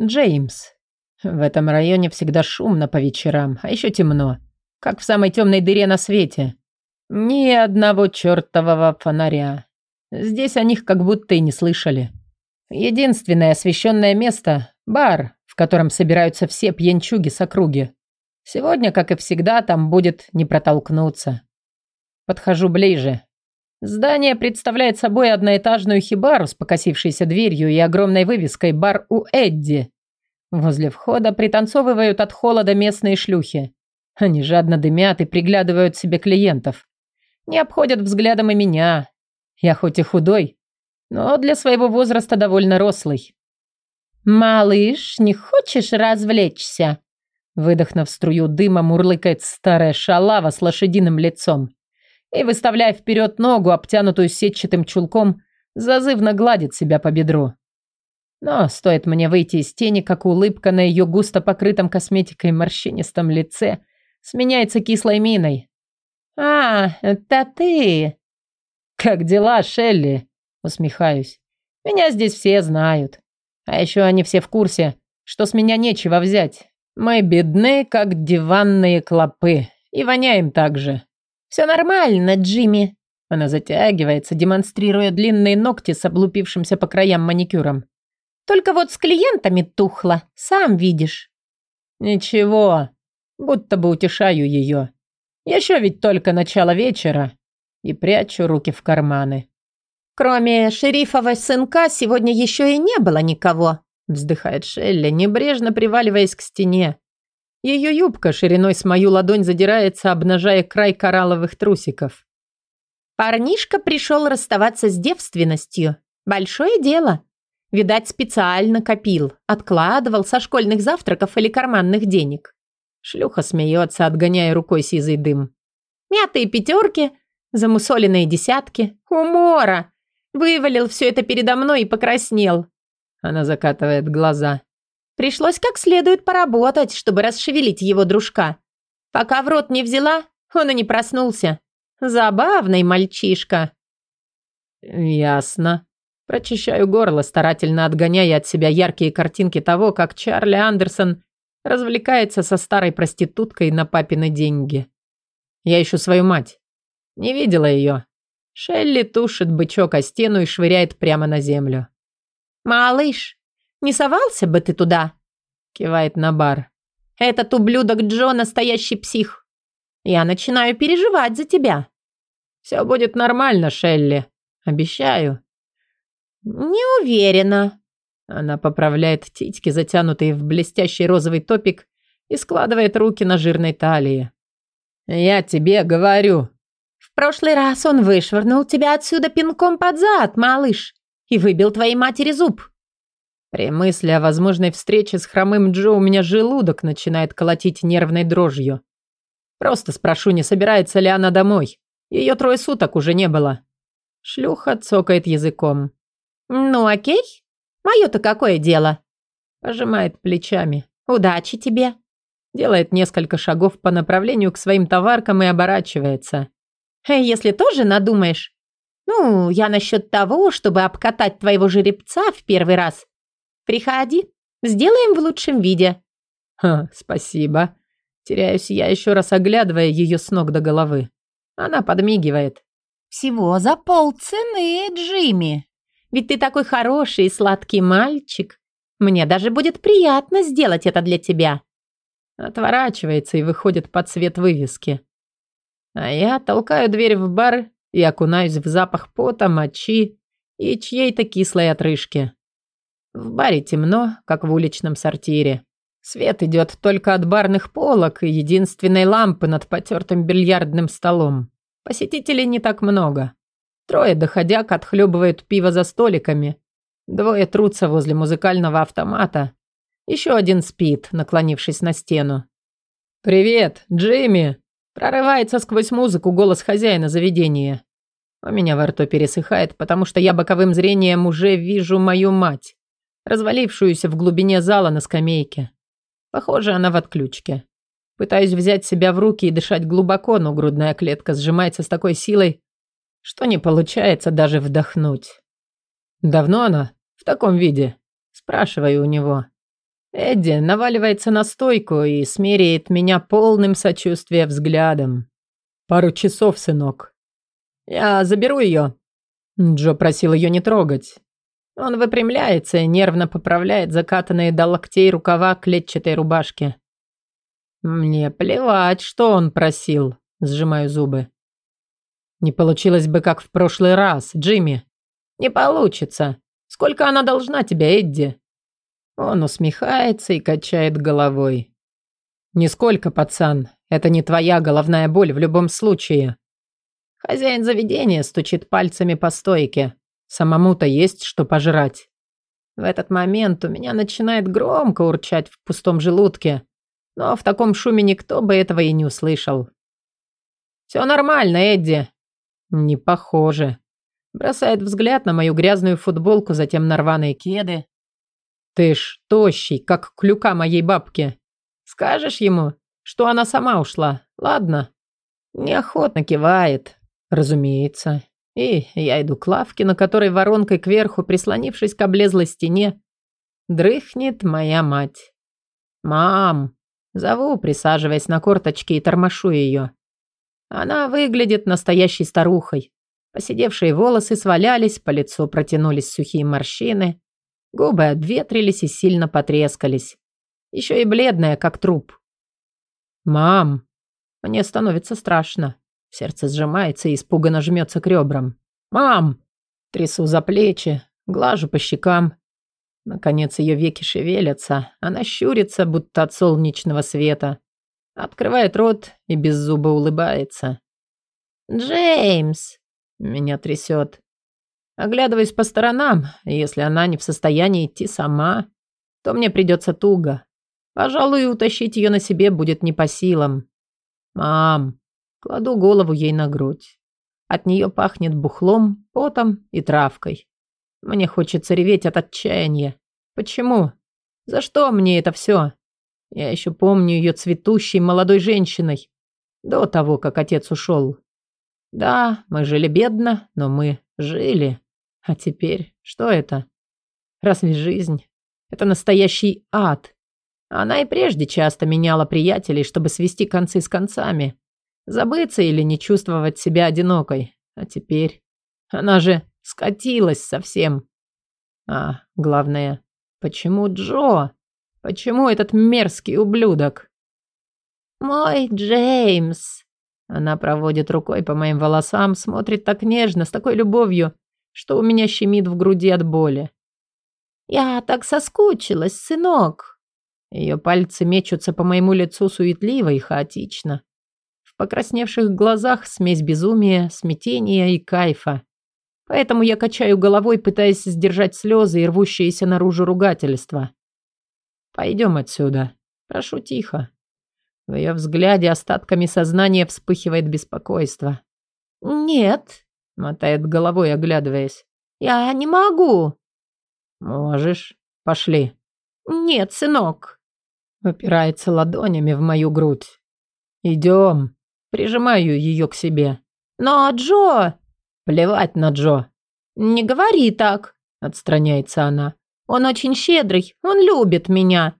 Джеймс. В этом районе всегда шумно по вечерам, а еще темно, как в самой темной дыре на свете. Ни одного чертового фонаря. Здесь о них как будто и не слышали. Единственное освещенное место – бар, в котором собираются все пьянчуги с округи. Сегодня, как и всегда, там будет не протолкнуться. Подхожу ближе. Здание представляет собой одноэтажную хибару с покосившейся дверью и огромной вывеской «Бар у Эдди». Возле входа пританцовывают от холода местные шлюхи. Они жадно дымят и приглядывают себе клиентов. Не обходят взглядом и меня. Я хоть и худой, но для своего возраста довольно рослый. «Малыш, не хочешь развлечься?» Выдохнув струю дыма, мурлыкает старая шалава с лошадиным лицом и, выставляя вперед ногу, обтянутую сетчатым чулком, зазывно гладит себя по бедру. Но стоит мне выйти из тени, как улыбка на ее густо покрытом косметикой морщинистом лице сменяется кислой миной. «А, это ты!» «Как дела, Шелли?» – усмехаюсь. «Меня здесь все знают. А еще они все в курсе, что с меня нечего взять. Мы бедны, как диванные клопы, и воняем так же. «Все нормально, Джимми». Она затягивается, демонстрируя длинные ногти с облупившимся по краям маникюром. «Только вот с клиентами тухло, сам видишь». «Ничего, будто бы утешаю ее. Еще ведь только начало вечера». И прячу руки в карманы. «Кроме шерифовой сынка сегодня еще и не было никого», вздыхает Шелли, небрежно приваливаясь к стене. Ее юбка шириной с мою ладонь задирается, обнажая край коралловых трусиков. Парнишка пришел расставаться с девственностью. Большое дело. Видать, специально копил, откладывал со школьных завтраков или карманных денег. Шлюха смеется, отгоняя рукой сизый дым. Мятые пятерки, замусоленные десятки. Умора! Вывалил все это передо мной и покраснел. Она закатывает глаза. Пришлось как следует поработать, чтобы расшевелить его дружка. Пока в рот не взяла, он и не проснулся. Забавный мальчишка. Ясно. Прочищаю горло, старательно отгоняя от себя яркие картинки того, как Чарли Андерсон развлекается со старой проституткой на папины деньги. Я ищу свою мать. Не видела ее. Шелли тушит бычок о стену и швыряет прямо на землю. «Малыш, не совался бы ты туда?» Кивает на бар. «Этот ублюдок Джо настоящий псих. Я начинаю переживать за тебя». «Все будет нормально, Шелли. Обещаю». «Не уверена». Она поправляет титьки, затянутые в блестящий розовый топик, и складывает руки на жирной талии. «Я тебе говорю». «В прошлый раз он вышвырнул тебя отсюда пинком под зад, малыш, и выбил твоей матери зуб. При мысли о возможной встрече с хромым Джо у меня желудок начинает колотить нервной дрожью. Просто спрошу, не собирается ли она домой. Ее трое суток уже не было. Шлюха цокает языком. «Ну окей. Мое-то какое дело?» Пожимает плечами. «Удачи тебе!» Делает несколько шагов по направлению к своим товаркам и оборачивается. «Если тоже надумаешь. Ну, я насчет того, чтобы обкатать твоего жеребца в первый раз. Приходи, сделаем в лучшем виде». «Ха, спасибо». Теряюсь я еще раз, оглядывая ее с ног до головы. Она подмигивает. «Всего за полцены, Джимми. Ведь ты такой хороший и сладкий мальчик. Мне даже будет приятно сделать это для тебя». Отворачивается и выходит под цвет вывески. А я толкаю дверь в бар и окунаюсь в запах пота, мочи и чьей-то кислой отрыжки. В баре темно, как в уличном сортире. Свет идет только от барных полок и единственной лампы над потертым бильярдным столом. Посетителей не так много. Трое доходяк отхлебывают пиво за столиками. Двое трутся возле музыкального автомата. Еще один спит, наклонившись на стену. «Привет, Джимми!» Прорывается сквозь музыку голос хозяина заведения. У меня во рту пересыхает, потому что я боковым зрением уже вижу мою мать развалившуюся в глубине зала на скамейке. Похоже, она в отключке. Пытаюсь взять себя в руки и дышать глубоко, но грудная клетка сжимается с такой силой, что не получается даже вдохнуть. «Давно она? В таком виде?» Спрашиваю у него. Эдди наваливается на стойку и смеряет меня полным сочувствия взглядом. «Пару часов, сынок. Я заберу ее». Джо просил ее не трогать. Он выпрямляется и нервно поправляет закатанные до локтей рукава клетчатой рубашки. «Мне плевать, что он просил», – сжимаю зубы. «Не получилось бы, как в прошлый раз, Джимми. Не получится. Сколько она должна тебе, Эдди?» Он усмехается и качает головой. «Нисколько, пацан. Это не твоя головная боль в любом случае». Хозяин заведения стучит пальцами по стойке. Самому-то есть что пожрать. В этот момент у меня начинает громко урчать в пустом желудке, но в таком шуме никто бы этого и не услышал. «Все нормально, Эдди». «Не похоже». Бросает взгляд на мою грязную футболку, затем на рваные кеды. «Ты ж тощий, как клюка моей бабки. Скажешь ему, что она сама ушла, ладно?» Неохотно кивает. Разумеется. И я иду к лавке, на которой воронкой кверху, прислонившись к облезлой стене, дрыхнет моя мать. «Мам!» Зову, присаживаясь на корточки и тормошу ее. Она выглядит настоящей старухой. Посидевшие волосы свалялись, по лицу протянулись сухие морщины, губы обветрились и сильно потрескались. Еще и бледная, как труп. «Мам!» Мне становится страшно. Сердце сжимается и испуганно жмется к ребрам. «Мам!» Трясу за плечи, глажу по щекам. Наконец ее веки шевелятся, она щурится, будто от солнечного света. Открывает рот и без зуба улыбается. «Джеймс!» Меня трясет. Оглядываюсь по сторонам, если она не в состоянии идти сама, то мне придется туго. Пожалуй, утащить ее на себе будет не по силам. «Мам!» Кладу голову ей на грудь. От нее пахнет бухлом, потом и травкой. Мне хочется реветь от отчаяния. Почему? За что мне это все? Я еще помню ее цветущей молодой женщиной. До того, как отец ушел. Да, мы жили бедно, но мы жили. А теперь что это? Разве жизнь? Это настоящий ад. Она и прежде часто меняла приятелей, чтобы свести концы с концами. Забыться или не чувствовать себя одинокой. А теперь... Она же скатилась совсем. А, главное, почему Джо? Почему этот мерзкий ублюдок? «Мой Джеймс!» Она проводит рукой по моим волосам, смотрит так нежно, с такой любовью, что у меня щемит в груди от боли. «Я так соскучилась, сынок!» Ее пальцы мечутся по моему лицу суетливо и хаотично покрасневших глазах смесь безумия, смятения и кайфа. Поэтому я качаю головой, пытаясь сдержать слезы и рвущиеся наружу ругательства. «Пойдем отсюда. Прошу тихо». В ее взгляде остатками сознания вспыхивает беспокойство. «Нет», — мотает головой, оглядываясь. «Я не могу». «Можешь. Пошли». «Нет, сынок». Упирается ладонями в мою грудь. «Идем». Прижимаю ее к себе. «Но Джо...» «Плевать на Джо». «Не говори так», — отстраняется она. «Он очень щедрый, он любит меня».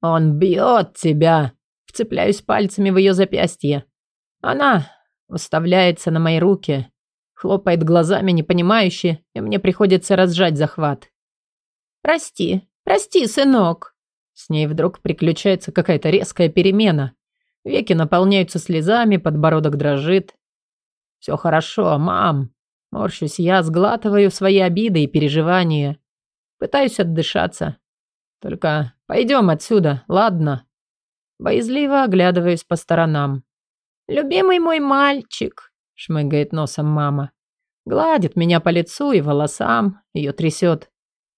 «Он бьет тебя», — вцепляюсь пальцами в ее запястье. Она уставляется на мои руки, хлопает глазами непонимающе, и мне приходится разжать захват. «Прости, прости, сынок». С ней вдруг приключается какая-то резкая перемена. Веки наполняются слезами, подбородок дрожит. «Все хорошо, мам!» Морщусь я, сглатываю свои обиды и переживания. Пытаюсь отдышаться. Только пойдем отсюда, ладно? Боязливо оглядываюсь по сторонам. «Любимый мой мальчик!» — шмыгает носом мама. Гладит меня по лицу и волосам, ее трясет.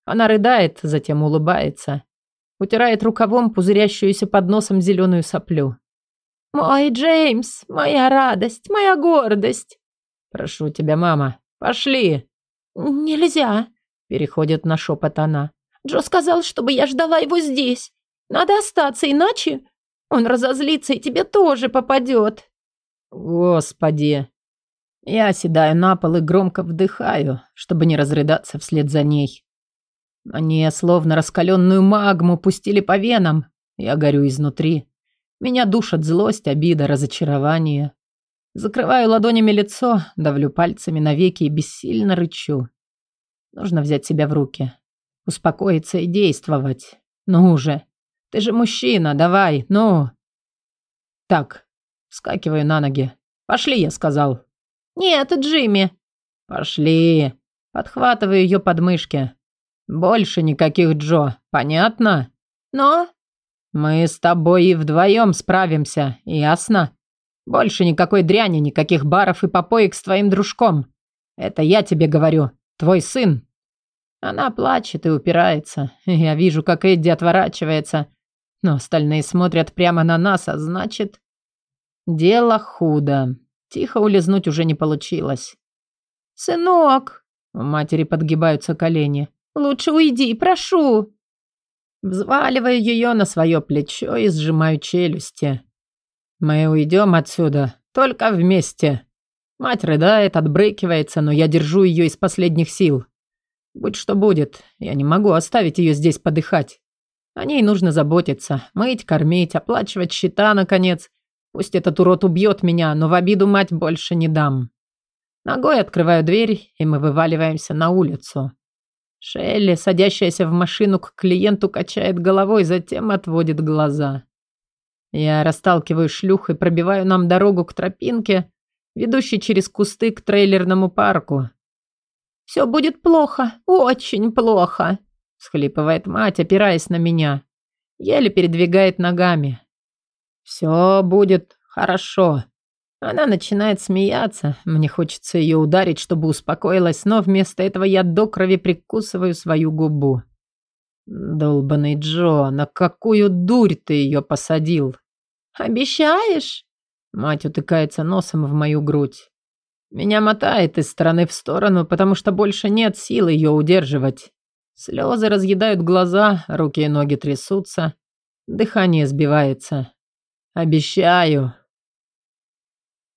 Она рыдает, затем улыбается. Утирает рукавом пузырящуюся под носом зеленую соплю. «Мой Джеймс, моя радость, моя гордость!» «Прошу тебя, мама, пошли!» «Нельзя!» – переходит на шепот она. «Джо сказал, чтобы я ждала его здесь. Надо остаться, иначе он разозлится и тебе тоже попадет». «Господи!» Я оседаю на пол и громко вдыхаю, чтобы не разрыдаться вслед за ней. Мне словно раскаленную магму пустили по венам. Я горю изнутри. Меня душат злость, обида, разочарование. Закрываю ладонями лицо, давлю пальцами на веки и бессильно рычу. Нужно взять себя в руки. Успокоиться и действовать. Ну уже. Ты же мужчина, давай, ну. Так, вскакиваю на ноги. Пошли, я сказал. Нет, Джимми. Пошли. Подхватываю ее подмышки. Больше никаких Джо, понятно? Но... Мы с тобой и вдвоем справимся, ясно? Больше никакой дряни, никаких баров и попоек с твоим дружком. Это я тебе говорю, твой сын. Она плачет и упирается. Я вижу, как Эдди отворачивается, но остальные смотрят прямо на нас, а значит... Дело худо. Тихо улизнуть уже не получилось. «Сынок!» У матери подгибаются колени. «Лучше уйди, прошу!» Взваливаю ее на свое плечо и сжимаю челюсти. «Мы уйдем отсюда, только вместе». Мать рыдает, отбрыкивается, но я держу ее из последних сил. Будь что будет, я не могу оставить ее здесь подыхать. О ней нужно заботиться, мыть, кормить, оплачивать счета, наконец. Пусть этот урод убьет меня, но в обиду мать больше не дам. Ногой открываю дверь, и мы вываливаемся на улицу. Шелли, садящаяся в машину к клиенту, качает головой, затем отводит глаза. Я расталкиваю шлюх и пробиваю нам дорогу к тропинке, ведущей через кусты к трейлерному парку. «Все будет плохо, очень плохо», – схлипывает мать, опираясь на меня. Еле передвигает ногами. «Все будет хорошо», она начинает смеяться. Мне хочется ее ударить, чтобы успокоилась, но вместо этого я до крови прикусываю свою губу. Долбаный Джо, на какую дурь ты ее посадил? Обещаешь? Мать утыкается носом в мою грудь. Меня мотает из стороны в сторону, потому что больше нет сил ее удерживать. Слезы разъедают глаза, руки и ноги трясутся. Дыхание сбивается. Обещаю,